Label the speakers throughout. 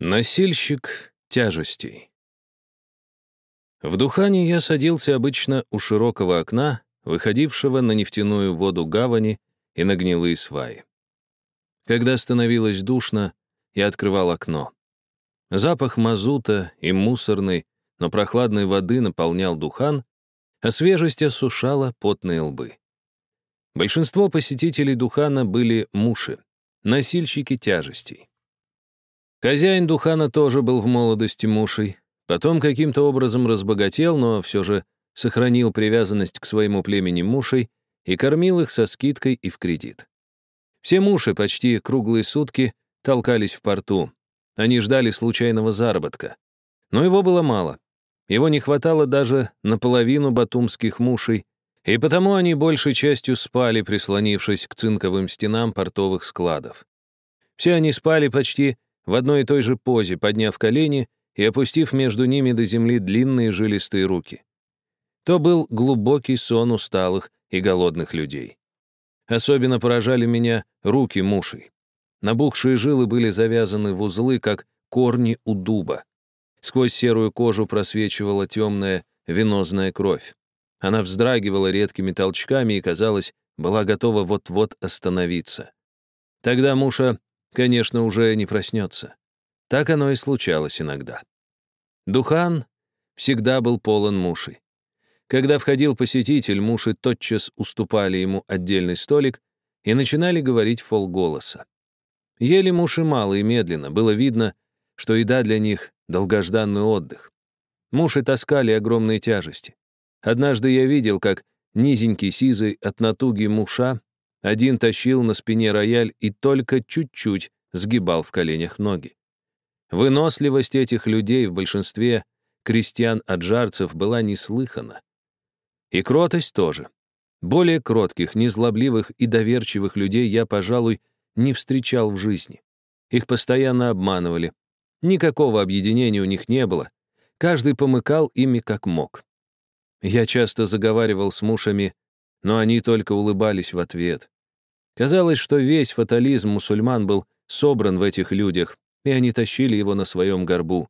Speaker 1: Носильщик тяжестей. В Духане я садился обычно у широкого окна, выходившего на нефтяную воду гавани и на гнилые сваи. Когда становилось душно, я открывал окно. Запах мазута и мусорной, но прохладной воды наполнял Духан, а свежесть осушала потные лбы. Большинство посетителей Духана были муши, носильщики тяжестей. Хозяин Духана тоже был в молодости мушей, потом каким-то образом разбогател, но все же сохранил привязанность к своему племени мушей и кормил их со скидкой и в кредит. Все муши почти круглые сутки толкались в порту. Они ждали случайного заработка. Но его было мало. Его не хватало даже наполовину батумских мушей, и потому они большей частью спали, прислонившись к цинковым стенам портовых складов. Все они спали почти в одной и той же позе, подняв колени и опустив между ними до земли длинные жилистые руки. То был глубокий сон усталых и голодных людей. Особенно поражали меня руки мушей. Набухшие жилы были завязаны в узлы, как корни у дуба. Сквозь серую кожу просвечивала темная венозная кровь. Она вздрагивала редкими толчками и, казалось, была готова вот-вот остановиться. Тогда Муша конечно, уже не проснется. Так оно и случалось иногда. Духан всегда был полон мушей. Когда входил посетитель, муши тотчас уступали ему отдельный столик и начинали говорить в полголоса. Ели муши мало и медленно, было видно, что еда для них — долгожданный отдых. Муши таскали огромные тяжести. Однажды я видел, как низенький сизый от натуги муша один тащил на спине рояль и только чуть-чуть сгибал в коленях ноги. Выносливость этих людей в большинстве крестьян-аджарцев была неслыхана. И кротость тоже. Более кротких, незлобливых и доверчивых людей я, пожалуй, не встречал в жизни. Их постоянно обманывали. Никакого объединения у них не было. Каждый помыкал ими как мог. Я часто заговаривал с мушами, но они только улыбались в ответ. Казалось, что весь фатализм мусульман был собран в этих людях, и они тащили его на своем горбу.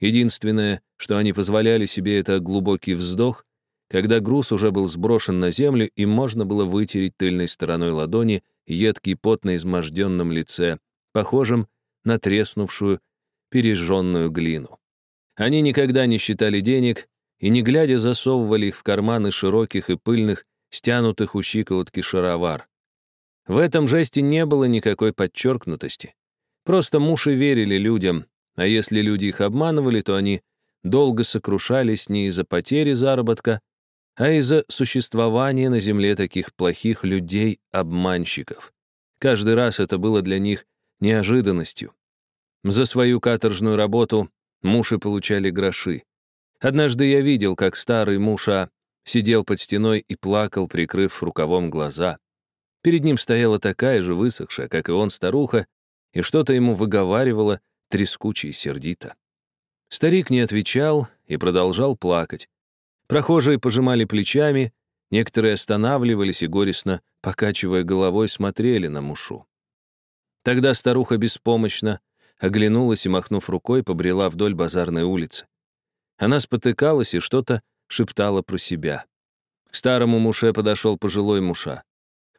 Speaker 1: Единственное, что они позволяли себе, это глубокий вздох, когда груз уже был сброшен на землю, и можно было вытереть тыльной стороной ладони едкий пот на изможденном лице, похожем на треснувшую, пережженную глину. Они никогда не считали денег и, не глядя, засовывали их в карманы широких и пыльных, стянутых у щиколотки шаровар. В этом жесте не было никакой подчеркнутости. Просто муши верили людям, а если люди их обманывали, то они долго сокрушались не из-за потери заработка, а из-за существования на земле таких плохих людей-обманщиков. Каждый раз это было для них неожиданностью. За свою каторжную работу муши получали гроши. Однажды я видел, как старый муша сидел под стеной и плакал, прикрыв рукавом глаза. Перед ним стояла такая же высохшая, как и он, старуха, и что-то ему выговаривала трескуче и сердито. Старик не отвечал и продолжал плакать. Прохожие пожимали плечами, некоторые останавливались и горестно, покачивая головой, смотрели на мушу. Тогда старуха беспомощно оглянулась и, махнув рукой, побрела вдоль базарной улицы. Она спотыкалась и что-то шептала про себя. К старому муше подошел пожилой муша.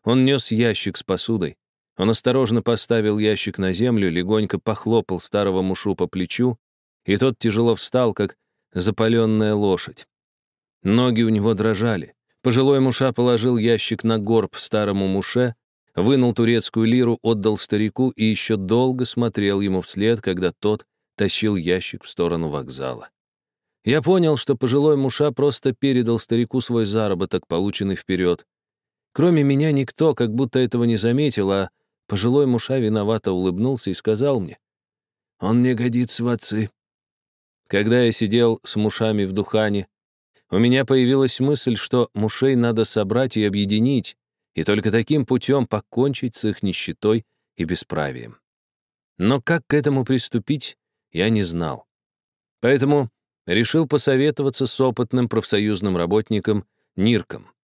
Speaker 1: Он нес ящик с посудой. Он осторожно поставил ящик на землю, легонько похлопал старого мушу по плечу, и тот тяжело встал, как запаленная лошадь. Ноги у него дрожали. Пожилой муша положил ящик на горб старому муше, вынул турецкую лиру, отдал старику и еще долго смотрел ему вслед, когда тот тащил ящик в сторону вокзала. Я понял, что пожилой муша просто передал старику свой заработок, полученный вперед. Кроме меня никто как будто этого не заметил, а пожилой муша виновато улыбнулся и сказал мне, «Он мне годится в отцы». Когда я сидел с мушами в Духане, у меня появилась мысль, что мушей надо собрать и объединить, и только таким путем покончить с их нищетой и бесправием. Но как к этому приступить, я не знал. Поэтому решил посоветоваться с опытным профсоюзным работником Нирком.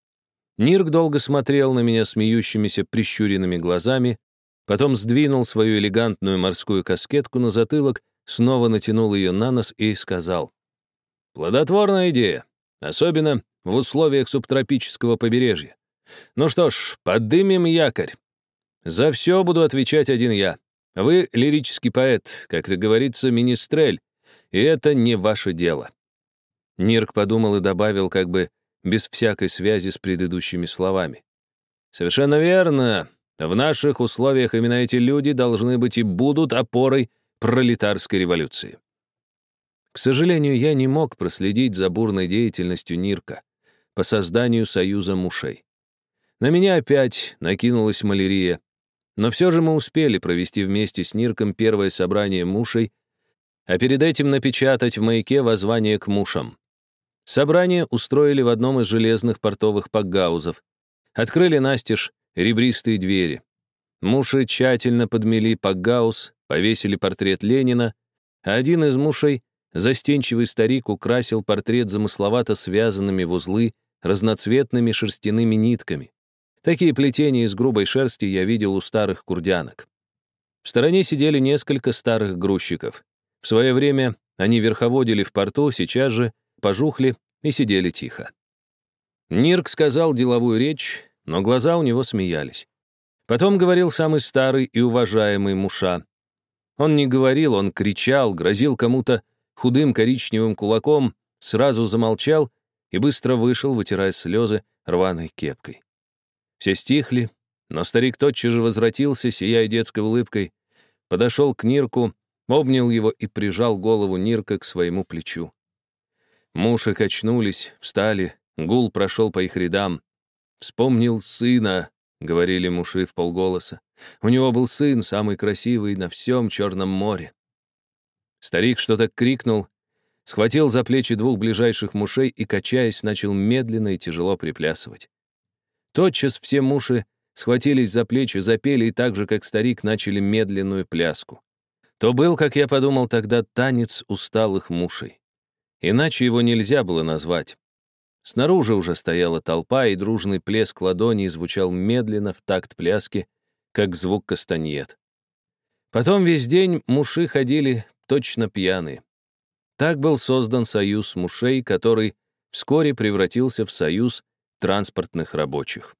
Speaker 1: Нирк долго смотрел на меня смеющимися прищуренными глазами, потом сдвинул свою элегантную морскую каскетку на затылок, снова натянул ее на нос и сказал. «Плодотворная идея, особенно в условиях субтропического побережья. Ну что ж, поддымем якорь. За все буду отвечать один я. Вы лирический поэт, как это говорится, министрель, и это не ваше дело». Нирк подумал и добавил, как бы без всякой связи с предыдущими словами. «Совершенно верно. В наших условиях именно эти люди должны быть и будут опорой пролетарской революции». К сожалению, я не мог проследить за бурной деятельностью Нирка по созданию союза мушей. На меня опять накинулась малярия, но все же мы успели провести вместе с Нирком первое собрание мушей, а перед этим напечатать в маяке воззвание к мушам. Собрание устроили в одном из железных портовых пакгаузов. Открыли настежь ребристые двери. Муши тщательно подмели пакгауз, повесили портрет Ленина, а один из мушей, застенчивый старик, украсил портрет замысловато связанными в узлы разноцветными шерстяными нитками. Такие плетения из грубой шерсти я видел у старых курдянок. В стороне сидели несколько старых грузчиков. В свое время они верховодили в порту, сейчас же пожухли и сидели тихо. Нирк сказал деловую речь, но глаза у него смеялись. Потом говорил самый старый и уважаемый Муша. Он не говорил, он кричал, грозил кому-то худым коричневым кулаком, сразу замолчал и быстро вышел, вытирая слезы рваной кепкой. Все стихли, но старик тотчас же возвратился, сияя детской улыбкой, подошел к Нирку, обнял его и прижал голову Нирка к своему плечу. Муши качнулись, встали, гул прошел по их рядам. «Вспомнил сына», — говорили муши в полголоса. «У него был сын, самый красивый на всем Черном море». Старик что-то крикнул, схватил за плечи двух ближайших мушей и, качаясь, начал медленно и тяжело приплясывать. Тотчас все муши схватились за плечи, запели и так же, как старик, начали медленную пляску. То был, как я подумал тогда, танец усталых мушей. Иначе его нельзя было назвать. Снаружи уже стояла толпа, и дружный плеск ладони звучал медленно в такт пляски, как звук кастаньет. Потом весь день муши ходили точно пьяные. Так был создан союз мушей, который вскоре превратился в союз транспортных рабочих.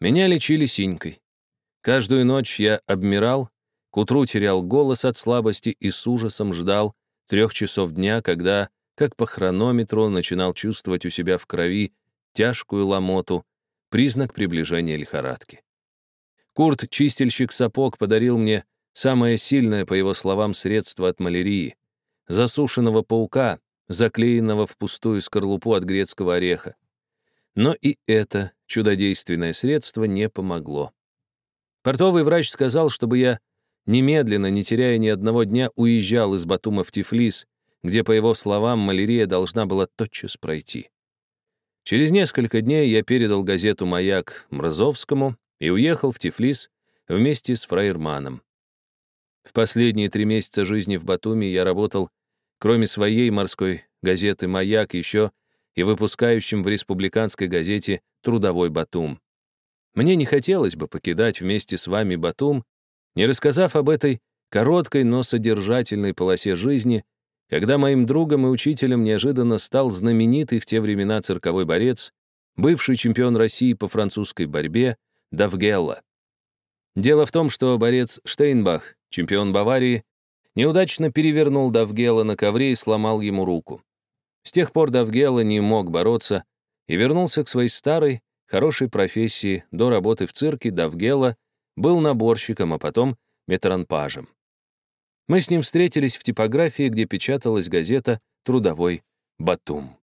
Speaker 1: Меня лечили синькой. Каждую ночь я обмирал, к утру терял голос от слабости и с ужасом ждал, трех часов дня, когда, как по хронометру, начинал чувствовать у себя в крови тяжкую ломоту, признак приближения лихорадки. Курт, чистильщик сапог, подарил мне самое сильное, по его словам, средство от малярии — засушенного паука, заклеенного в пустую скорлупу от грецкого ореха. Но и это чудодейственное средство не помогло. Портовый врач сказал, чтобы я немедленно, не теряя ни одного дня, уезжал из Батума в Тифлис, где, по его словам, малярия должна была тотчас пройти. Через несколько дней я передал газету «Маяк» Мразовскому и уехал в Тифлис вместе с Фраерманом. В последние три месяца жизни в Батуми я работал, кроме своей морской газеты «Маяк», еще и выпускающим в республиканской газете «Трудовой Батум». Мне не хотелось бы покидать вместе с вами Батум, не рассказав об этой короткой, но содержательной полосе жизни, когда моим другом и учителем неожиданно стал знаменитый в те времена цирковой борец, бывший чемпион России по французской борьбе Давгелла. Дело в том, что борец Штейнбах, чемпион Баварии, неудачно перевернул Давгела на ковре и сломал ему руку. С тех пор Давгела не мог бороться и вернулся к своей старой, хорошей профессии. До работы в цирке Давгела был наборщиком, а потом метранпажем. Мы с ним встретились в типографии, где печаталась газета «Трудовой Батум».